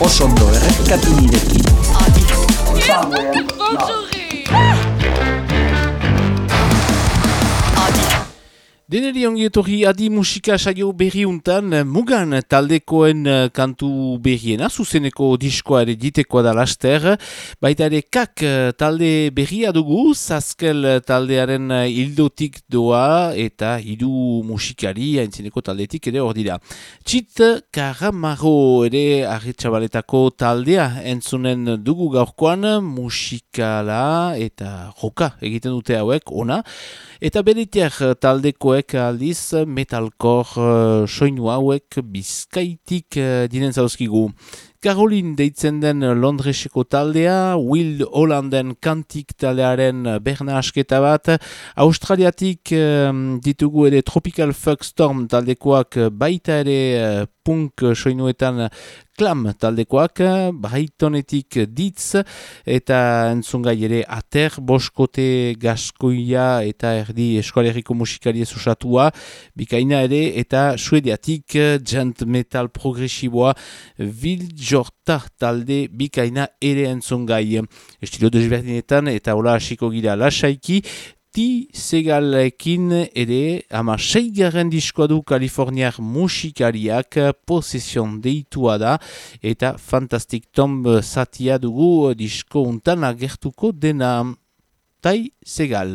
osondo errepikatu nirekin. Deneri ongi etorri adi musika saio berri untan, mugan taldekoen eh, kantu berriena, zuzeneko diskoa ere ditekoa da laster, baita ere kak eh, talde berria dugu, zazkel taldearen eh, hildotik doa eta hidu musikari haintzineko taldetik ere hor dira. Txit Karamaro ere arretxabaletako taldea entzunen dugu gaurkoan musikala eta roka egiten dute hauek, ona, eta beritiak taldekoek aldiz metalcore uh, soinu hauek bizkaitik dinen zauzkigu. Caroline deitzen den Londreseko taldea, Will Hollanden kantik taldearen berna asketa bat, Australiatik ditugu ere Tropical Fuckstorm taldekoak baita ere punk soinuetan klam taldekoak, Brightonetik ditz, eta entzungai ere ater, boskote gaskoia eta erdi eskoaleriko musikari osatua, bikaina ere, eta suediatik gent metal progresiboa, Viljorta talde bikaina ere entzungai. Estilo desberdinetan eta hola hasiko gira lasaiki, Ti segalekin ere ama seigaren diskoa du Kaliforniak musikariak posesion deitua da eta Fantastic Tomb satia dugu disko untan agertuko dena. Tai segal.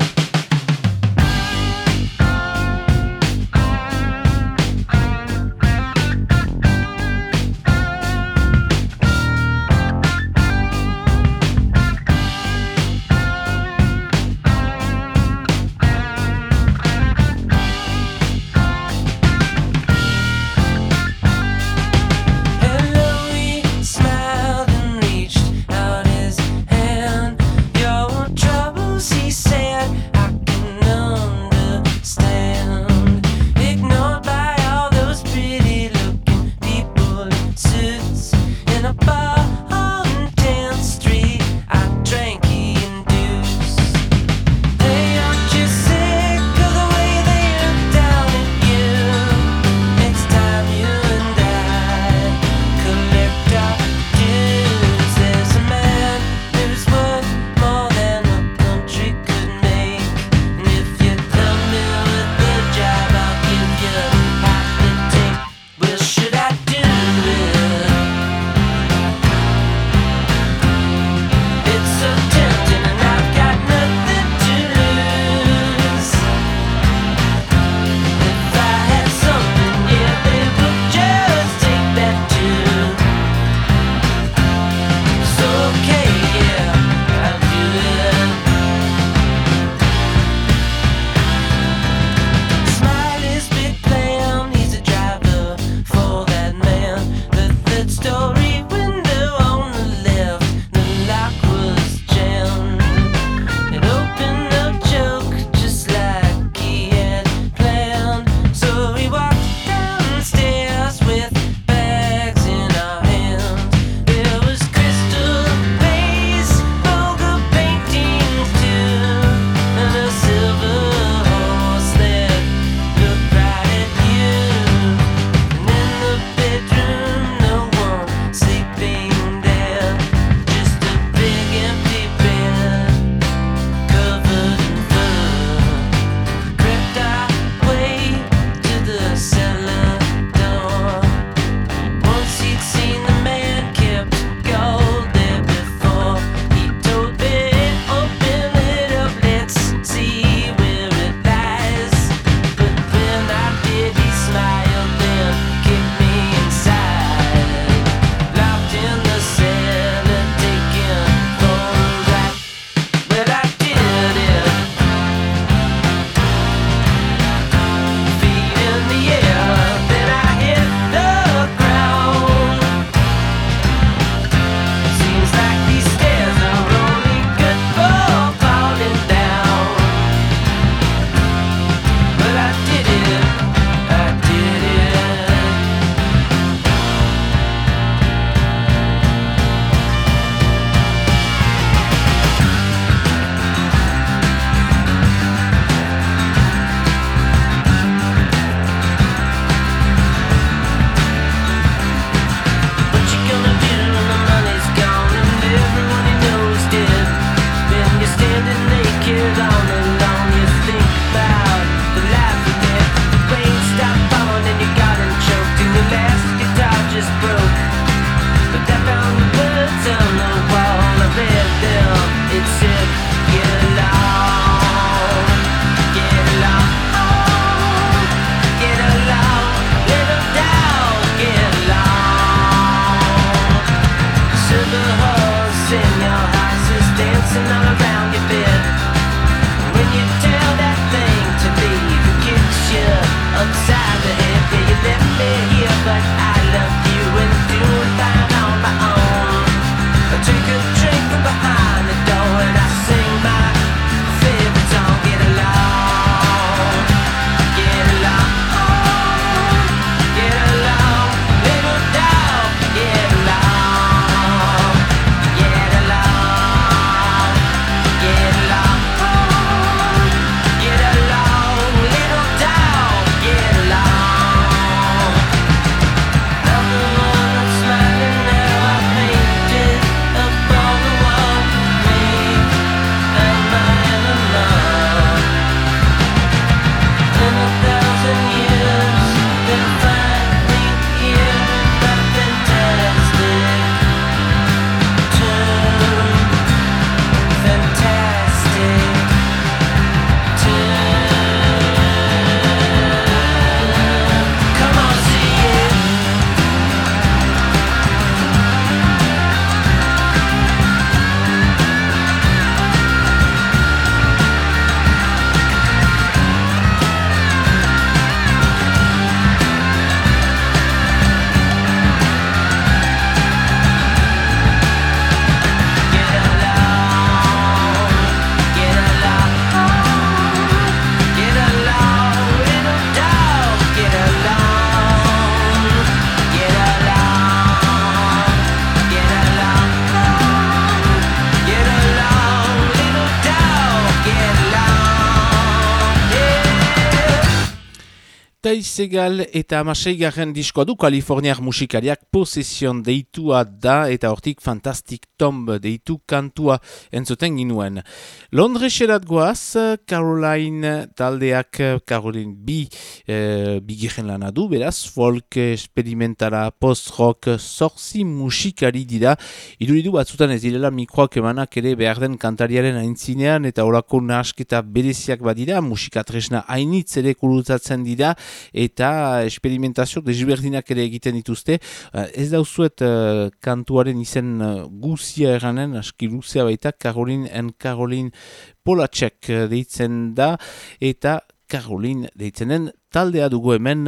Taizegal eta amasei garen diskoa du Kaliforniak musikariak posesion deitua da eta hortik Fantastic Tomb deitu kantua entzuten ginuen. Londreserat goaz, Caroline taldeak, Caroline B e, bigiren lana du, beraz, folk, experimentara, post-rock, sorzi musikari dira. Iduridu batzutan ez direla mikroak emanak ere behar den kantariaren aintzinean eta orako nahasketa bereziak badira, musikatresna hainitz ere kurutatzen dira, eta esperimentazio desberdinak ere egiten dituzte. Uh, ez dauzuet uh, kantuaren izen uh, guzia eranen, aski luzea baita, Karolin en Karolin Polacek deitzen da, eta Karolin deitzenen taldea dugu hemen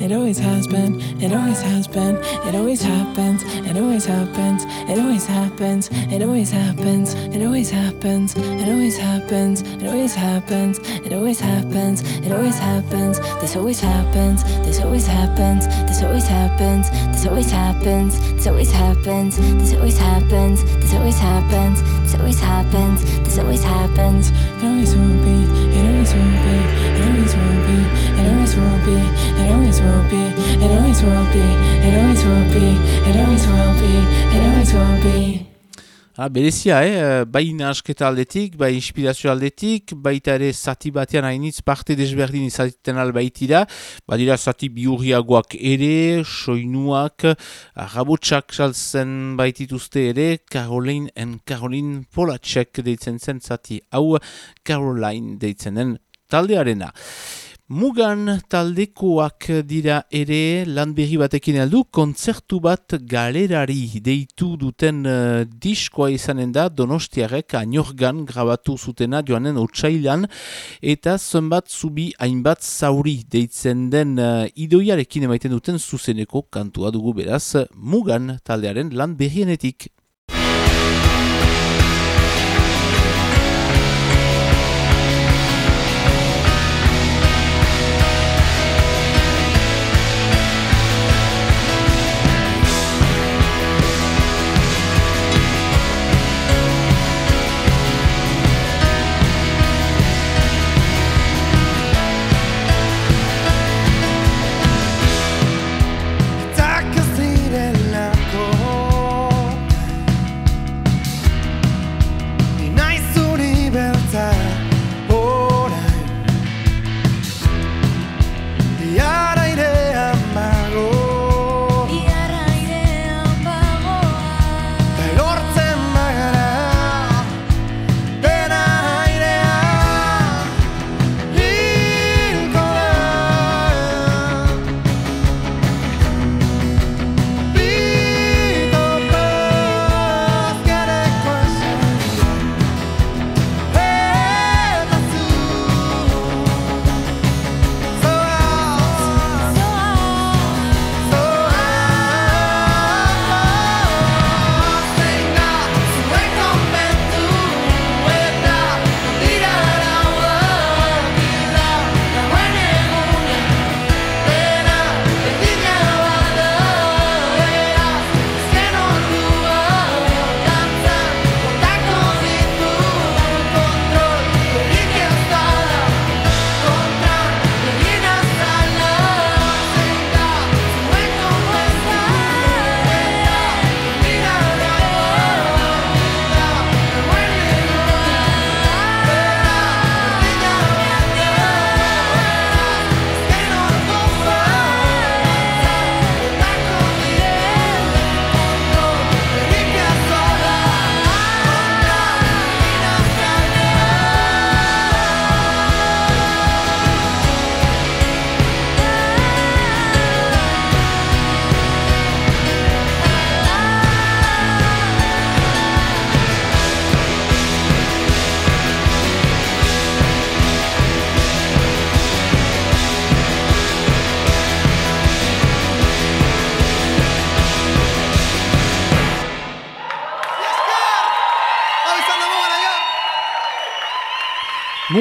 uh, inglesak happens, it always happens, it always happens, it always happens, it always happens. It always happens, it always happens, it always happens, it always happens, it always happens, this always happens, this always happens, this always happens, this always happens, this always happens, this always happens, this always happens, this always happens, this always happens, this always happens, it always will be, it always will be, it always will be, it always will be, it always will be, it always will be, it always will be, it always will be, it always will be. Ha, berezia, eh? bai nahasketa aldetik, bai inspirazio aldetik, baita ere zati batean hainitz parte desberdin izaten albaitira, badira zati biurriagoak ere, soinuak, rabotsak saltzen baitituzte ere, Caroline en Caroline Polacek deitzen zen zati, hau Caroline deitzen den taldearena. Mugan taldekoak dira ere lan berri batekin aldu, kontzertu bat galerari deitu duten uh, diskoa izanen da Donostiarek ainorgan grabatu zutena joanen otsailan eta zenbat zubi hainbat zauri deitzen den uh, idoiarekin emaiten duten zuzeneko kantua dugu beraz Mugan taldearen lan berrienetik.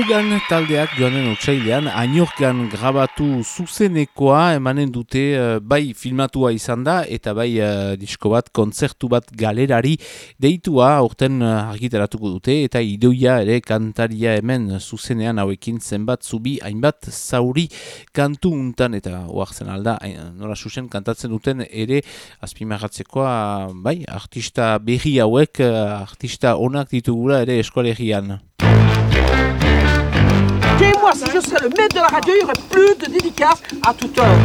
Mugan taldeak joanen otsailean, ainorgan grabatu zuzenekoa emanen dute uh, bai filmatua izan da eta bai uh, disko bat kontzertu bat galerari deitua aurten uh, argitaratuko dute eta idoia ere kantaria hemen zuzenean hauekin zenbat zubi hainbat zauri kantu untan eta oartzen alda nora susen kantatzen duten ere azpimarratzekoa bai artista berri hauek artista onak ditugula ere eskolegian. Dis-moi, si je serais le maître de la radio, il y aurait plus de dédicaces à toute heure.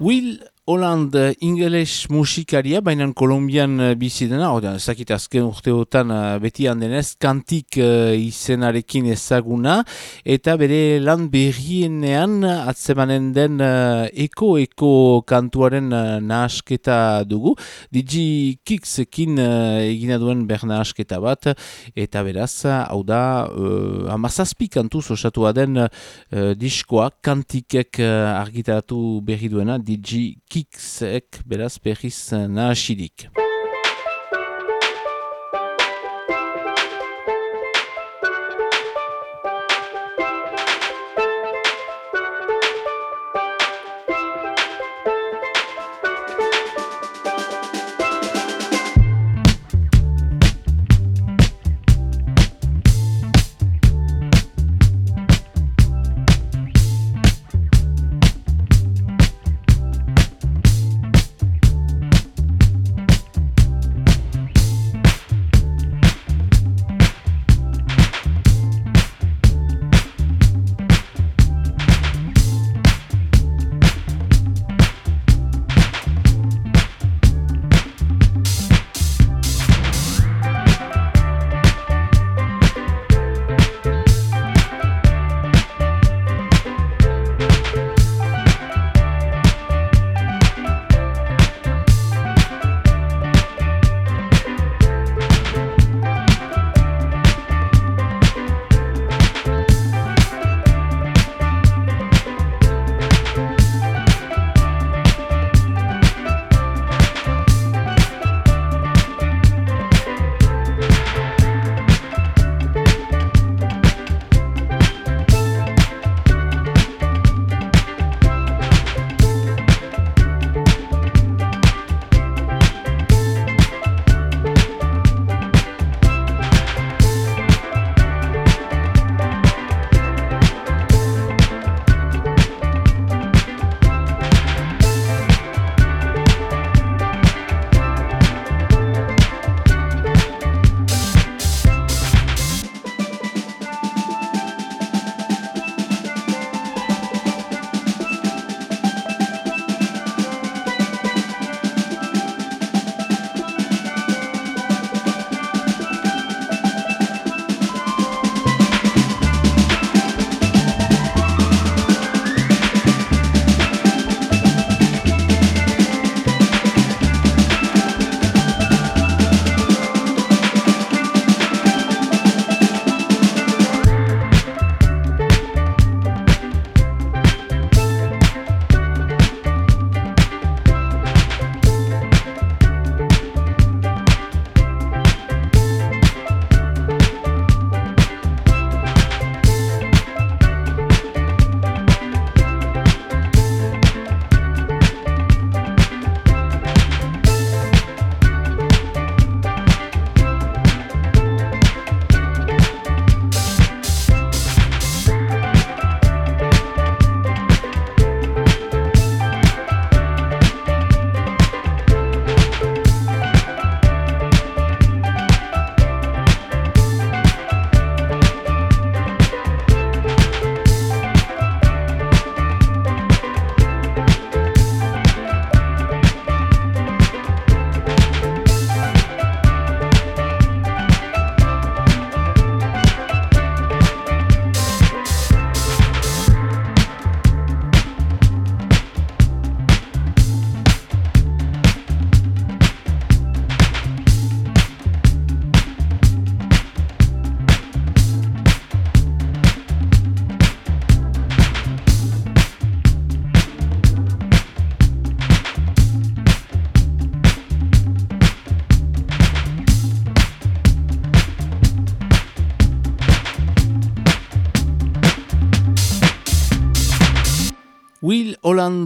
Will Holland uh, ingeles musikaria, baina Kolombian uh, bizi dena, zakit azken urteotan uh, beti handenez, kantik uh, izenarekin ezaguna, eta bere lan berrienean atzemanen den eko-eko kantuaren uh, nahasketa dugu. Digi Kiksekin uh, egina duen ber nahasketa bat, eta beraz, hau da, uh, amazazpi kantuz osatua den uh, diskoa, kantikek uh, argitaratu berri duena, Digi kiksek beraz berriz nahasirik.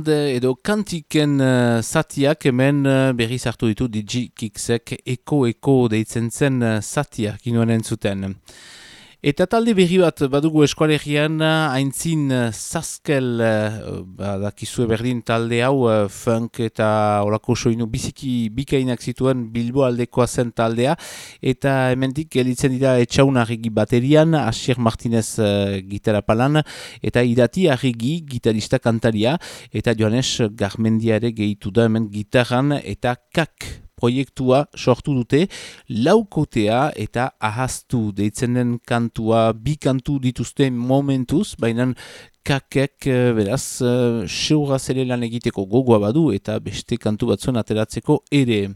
Edo kantiken uh, zatiak hemen uh, berriz hartu ditu Digikiksek eko-eko deitzen zen uh, zatiak inoen entzuten. Eta talde berri bat badugu eskualegian haintzin zaskel badakizue berdin talde hau funk eta olako soinu biziki bikainak zituen Bilbo aldekoa zen taldea. Eta hemendik gelitzen dira etxaun arregi baterian Asier Martinez uh, gitara palan eta irati arregi gitarista kantaria eta Joanes Garmendiare gehitu da hemen gitarran eta kak proiektua sortu dute laukotea eta ahaztu deitzen den kantua bi kantu dituzte momentuz, baina kakek eh, beraz uh, seura zere lan egiteko gogoa badu eta beste kantu batzuen ateratzeko ere.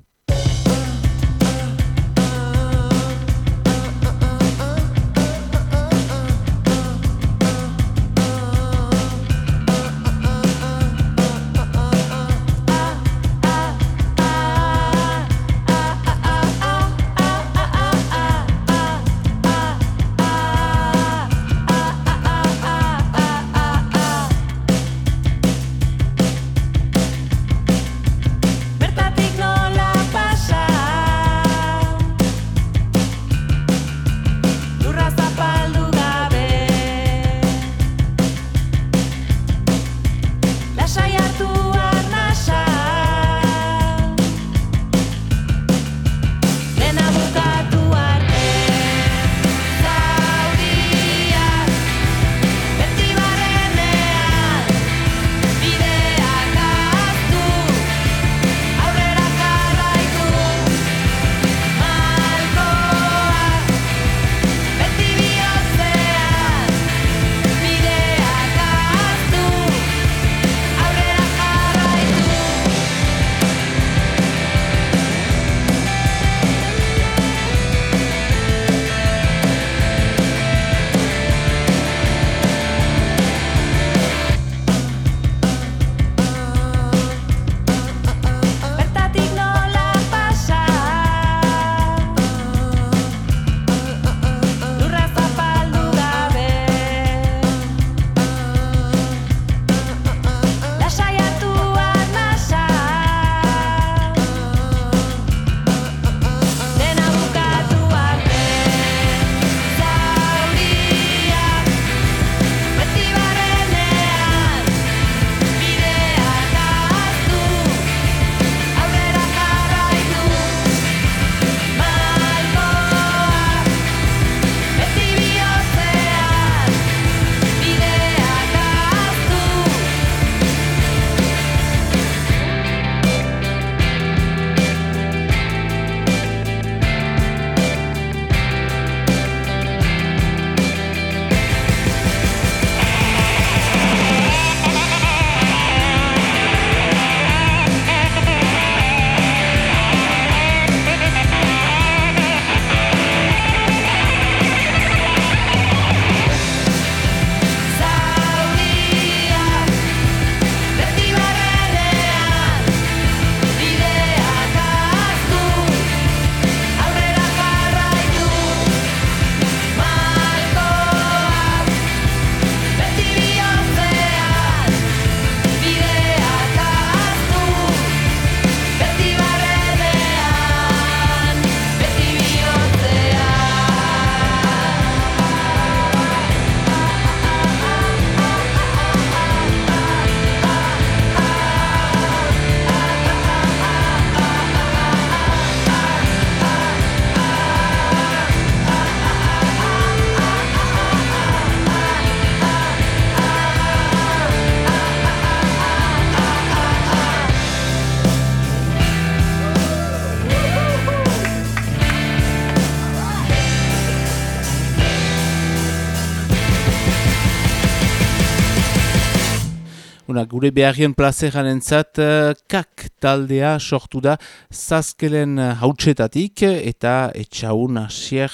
Gure beharrien plazeran entzat, eh, kak taldea sortu da zazkelen hautsetatik eta etxaun asier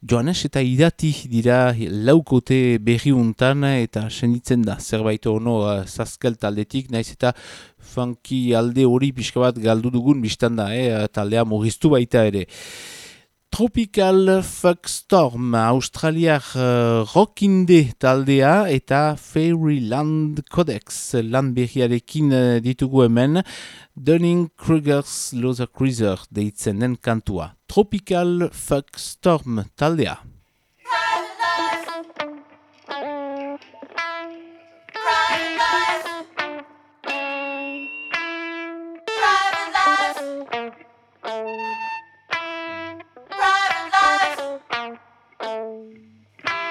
joanes eta idati dira laukote berriuntan eta senditzen da zerbait ono zazkel taldetik, naiz eta funky alde hori pixka bat galdu dugun biztan da, eh, taldea mugiztu baita ere. Tropical Fuck Storm, australiar uh, rockinde taldea eta Fairyland Codex lan berriarekin uh, ditugu Dunning-Kruger's Loser Cruiser deitzen den kantua. Tropical Fuck Storm taldea.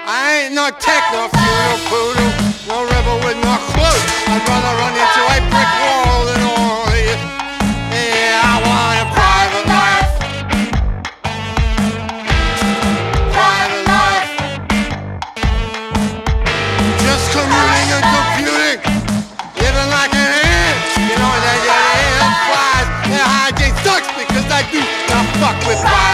I ain't no techno funeral poodle, no rebel with no clue. I'd rather run into a brick wall than all of you. Yeah, I want a private life. Private life. Just commuting and computing. Living like an ant. You know that your ant flies. Their hygiene sucks because I do not fuck with private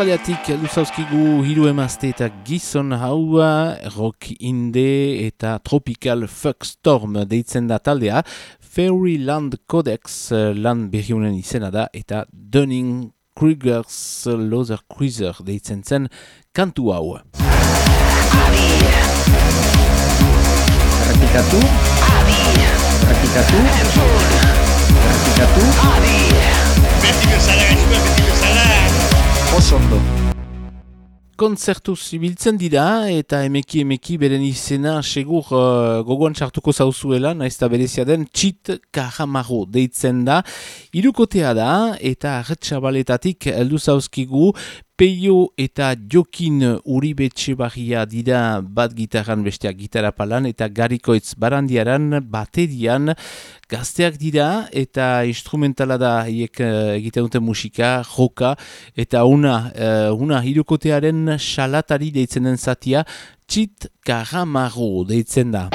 Australiatik luzauzkigu hiru emazte eta gizon haua, rock inde eta tropical fuck storm deitzen da taldea, Fairyland Codex eh, lan berriunen izena da eta Dunning Kruger's Loser Cruiser deitzen zen kantu hau. Praktikatu. Praktikatu. Praktikatu. Beti bezala, beti bezala. Oso ondo. kontzertu zibiltzen dira eta emeki emeki beren izena segur uh, gogoan sartuko zauzuela, naizta berezia den txit kahamago deitzen da. Irukotea da eta arretxabaletatik heldu zauzkigu Peio eta Jokin Uribetxe barria dira bat gitarran besteak gitarra palan eta garikoitz barandiaran baterian gazteak dira eta instrumentala da hiek uh, egiten duten musika, joka eta una, uh, una hirukotearen salatari deitzen den zatia txit karamago deitzen da.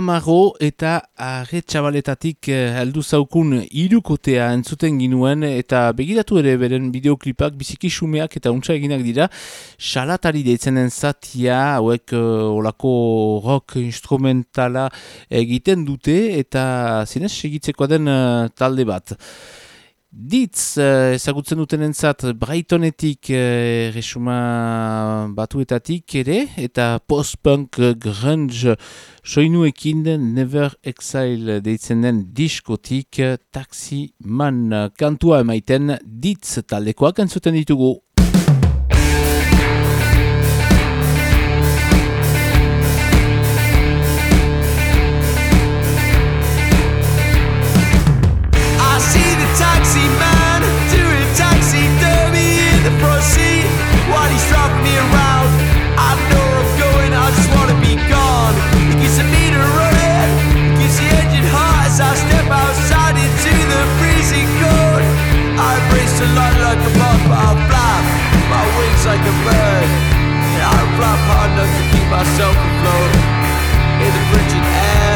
Amaro eta Arretxabaletatik eh, heldu zaukun irukotea entzuten ginuen eta begiratu ere beren bideoklipak biziki xumeak eta untsa eginak dira salatari deitzenen zatia hauek uh, olako rock instrumentala egiten dute eta zinez segitzeko den uh, talde bat. Ditz eh, ezagutzen dutenentzat Brightonetik eh, resuma batuetatik ere eta post-punk eh, grunge soinuekin Never Exile deitzen den diskotik eh, Taxi Man. Kantua emaiten Ditz taldekoak entzuten ditugu. myself afloat in the frigid air.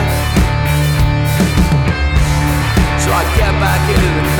So I get back into the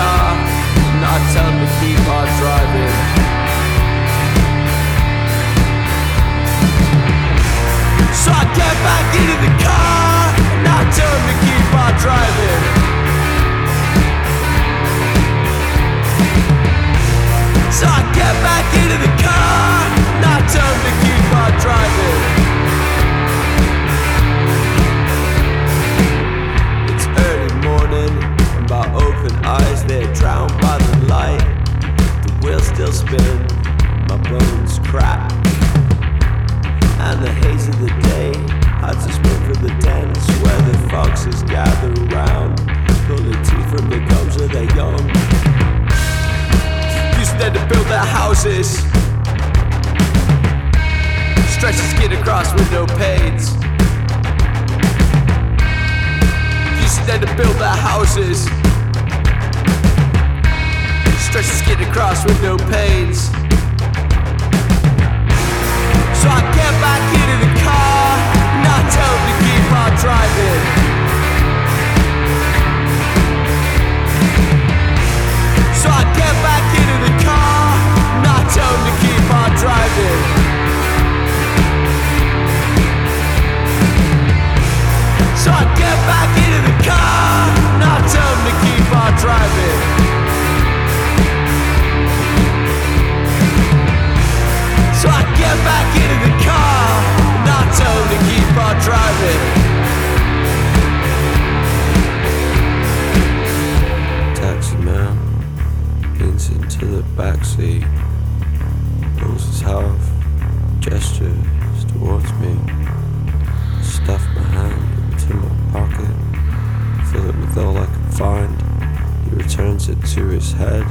his head.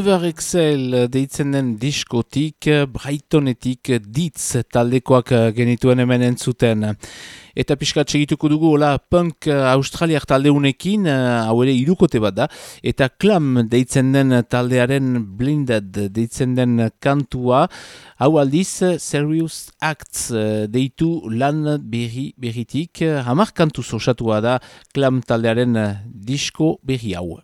Never Excel eh, deitzen den diskotik eh, Brightonetik eh, ditz taldekoak genituen hemen entzuten. Eta piskat segituko dugu hola punk australiak taldeunekin, hau ere irukote bat da, eta klam deitzen den taldearen blinded deitzen den kantua, hau aldiz Serious Acts deitu lan berri berritik, hamar kantu zosatua da klam taldearen disko berri hau.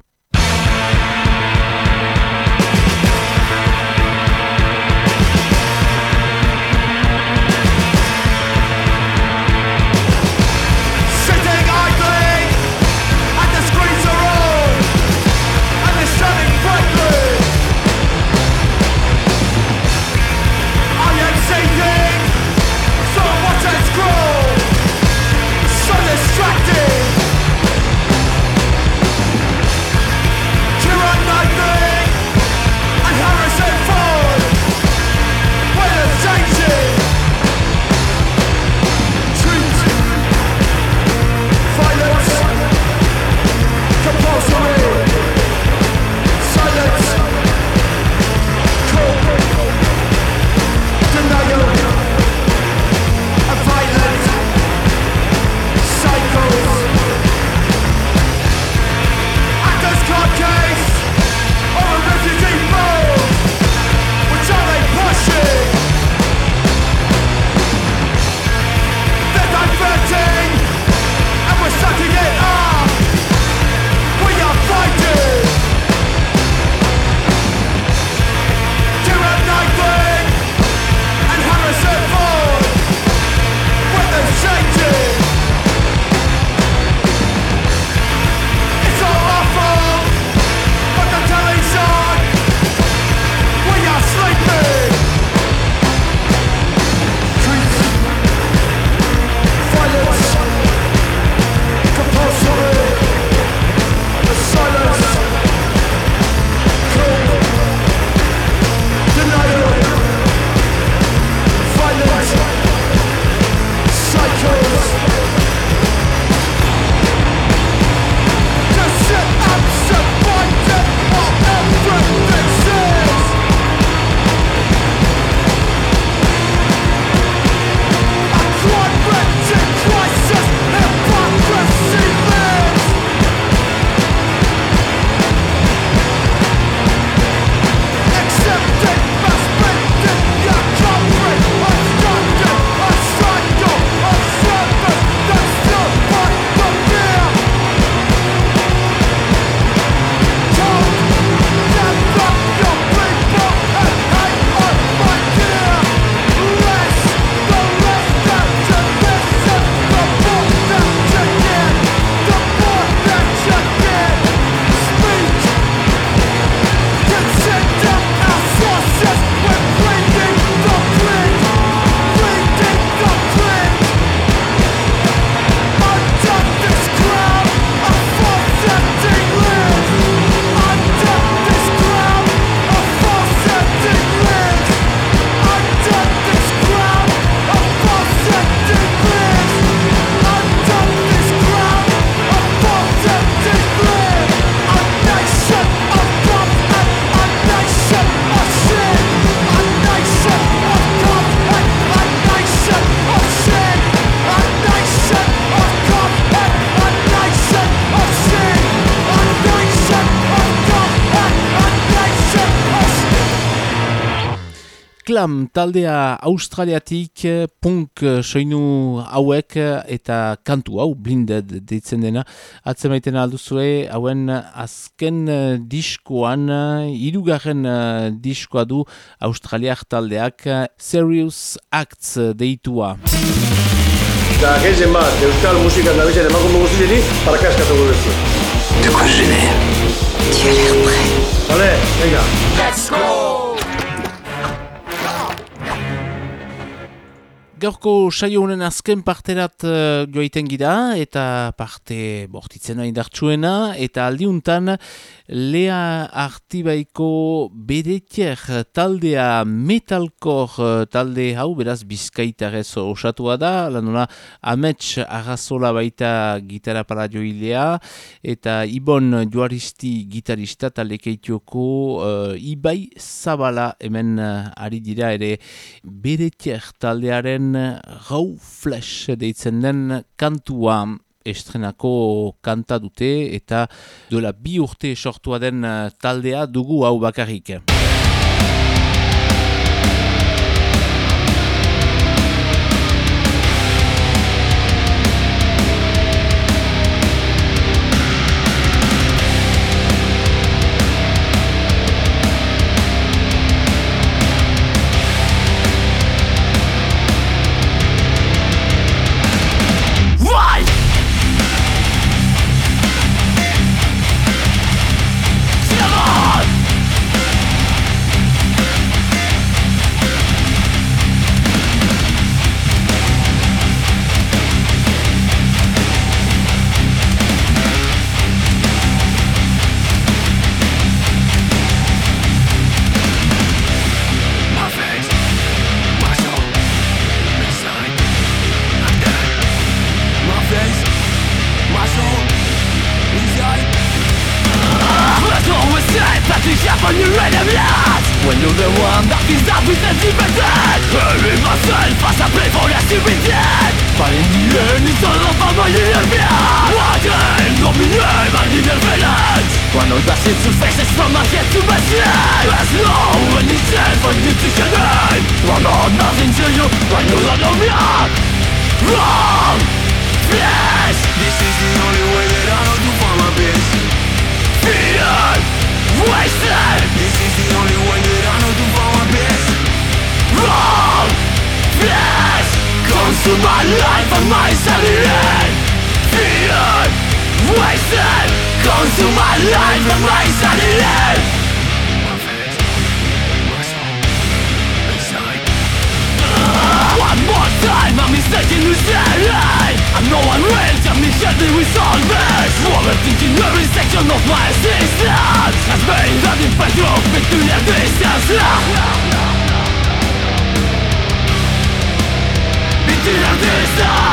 Slam taldea australiatik punk soinu hauek eta kantu hau blinded deitzen dena atzemaiten alduzue hauen azken diskoan irugarren diskoa du australiak taldeak Serious Acts deitua Eta gezen bat, euskal musikan dabizen emakume guztieti, parakaskatu gurezu. De quoi je n'ai Tu as l'air prêt. Vale, venga. Let's go Gaurko saio honen azken parterat uh, joaiten gira eta parte bortitzena indartsuena eta aldiuntan Lea Artibaiko beretier taldea metalkor eh, talde hau, beraz bizkaitarez osatua da, lanuna amets arrazola baita gitara paradioilea, eta Ibon Juaristi gitarista talde keitioko uh, Ibai Zabala hemen uh, ari dira ere beretier taldearen gau flash deitzen den kantua estrenako kanta dute eta dola bi urte sortua den eh, taldea dugu hau bakarrik. life of my sanity. Fear wasted Consume my life and my sanity. One more time, I'm I'm tell me this? Overthinking every section of my existence Has been the in between the distance this time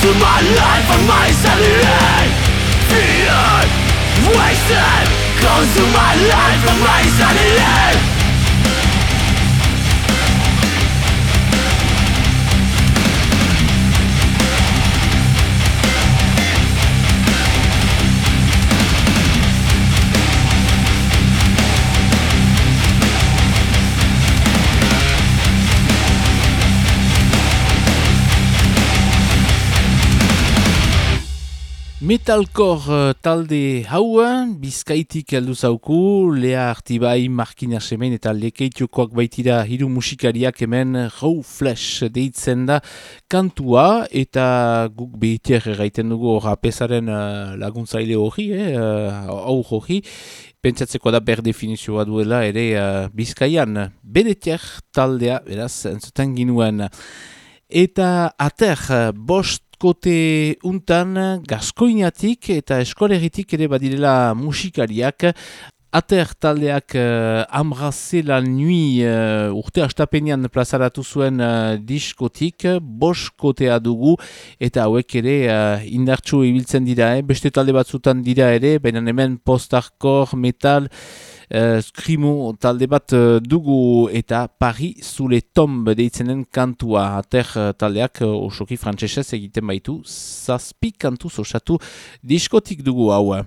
through my life on my sanity Fear wasted Gone through my life on my sanity uh, talde hau, bizkaitik heldu zauku, lea artibai markina semen eta lekeitiokoak baitira hiru musikariak hemen Raw Flash deitzen da kantua eta guk behitiak erraiten dugu rapesaren uh, laguntzaile hori, eh, uh, hori, pentsatzeko da ber definizioa duela ere uh, bizkaian, benetiak taldea, beraz, entzuten ginuen. Eta ater, bost kote untan gaskoinatik eta eskoleritik ere badirela musikariak Ater taldeak uh, Amraze la Nui uh, urte astapenean plazaratu zuen uh, diskotik, boskotea dugu, eta hauek ere uh, indartsu ibiltzen dira, eh? beste talde batzutan dira ere, baina hemen post-hardcore, metal, uh, skrimo talde bat dugu, eta pari zule tomb deitzenen kantua. Ater uh, taldeak uh, osoki frantsesez egiten baitu, zazpi kantu osatu diskotik dugu hau.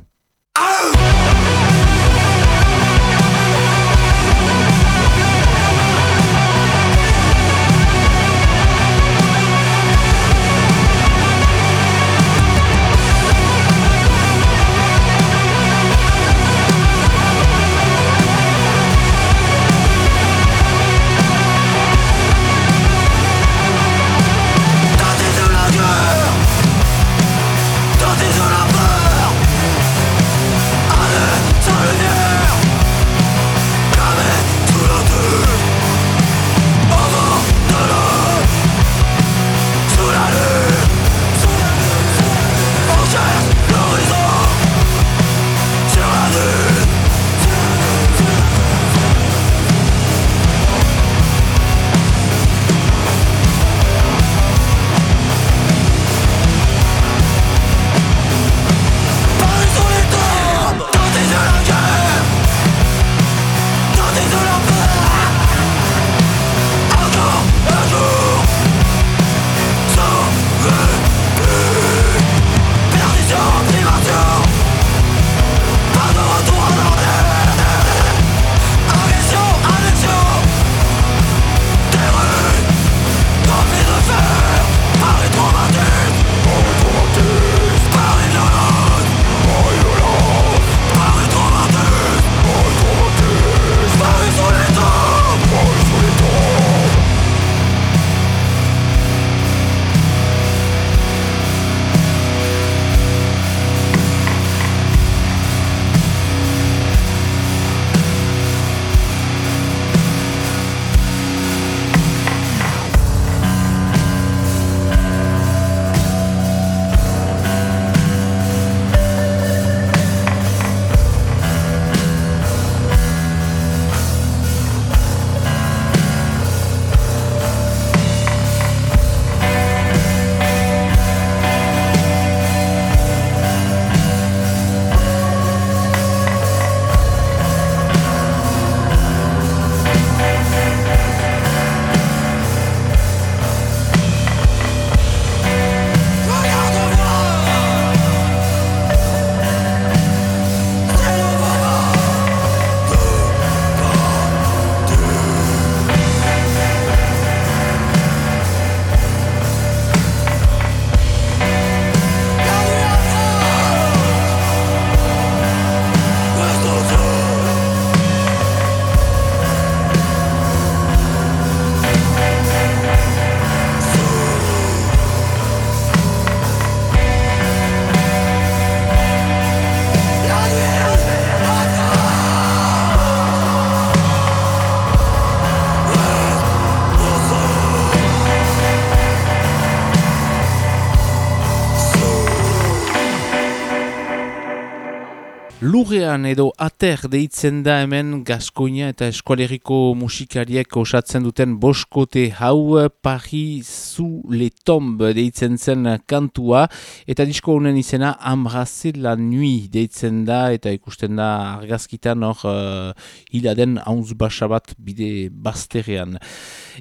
Lurrean edo ater deitzen da hemen Gaskoina eta eskualeriko musikariek osatzen duten boskote hau Paris zu le tomb deitzen zen kantua eta disko honen izena Amraze la nui deitzen da eta ikusten da argazkitan hor uh, hiladen haunz basabat bide bazterrean.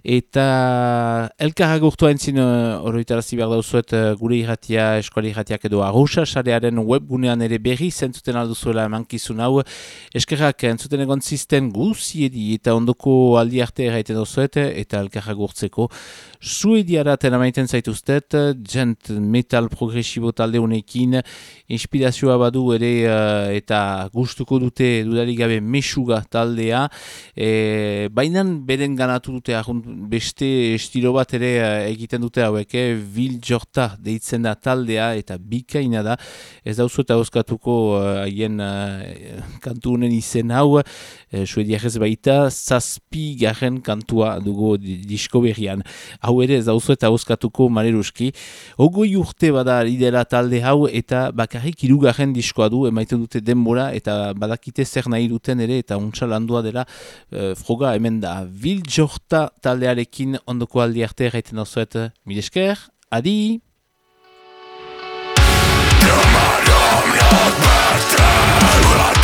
Eta elkarragurtua entzin uh, behar dauzuet uh, gure irratia eskuali irratiak edo arrosa sarearen webgunean ere berri zentzuten alduzuela emankizun hau. Eskerrak entzuten egon zisten guziedi eta ondoko aldi arte erraiten dozuet eta elkarra gurtzeko suediara tena maiten zaituztet gent metal progresibo talde honekin inspirazioa badu ere uh, eta gustuko dute dudarik gabe mesuga taldea e, bainan beren ganatu dute beste estilo bat ere uh, egiten dute hauek eh? vil jorta deitzen da taldea eta bikaina da ez dauzu eta euskatuko haien den uh, kantu honen izen hau, uh, suediak ez baita, zazpi garen kantua dugu disko berrian. Hau ere, ez dauzu eta oskatuko maleruski. Ogoi urte bada idela talde hau eta bakarrik irugarren diskoa du, emaiten dute denbora eta badakite zer nahi duten ere eta untsa landua dela uh, froga hemen da. Jorta taldearekin ondoko aldi arte erraiten dauzuet, milesker, adi! Errepikatu nirekin. Bonjour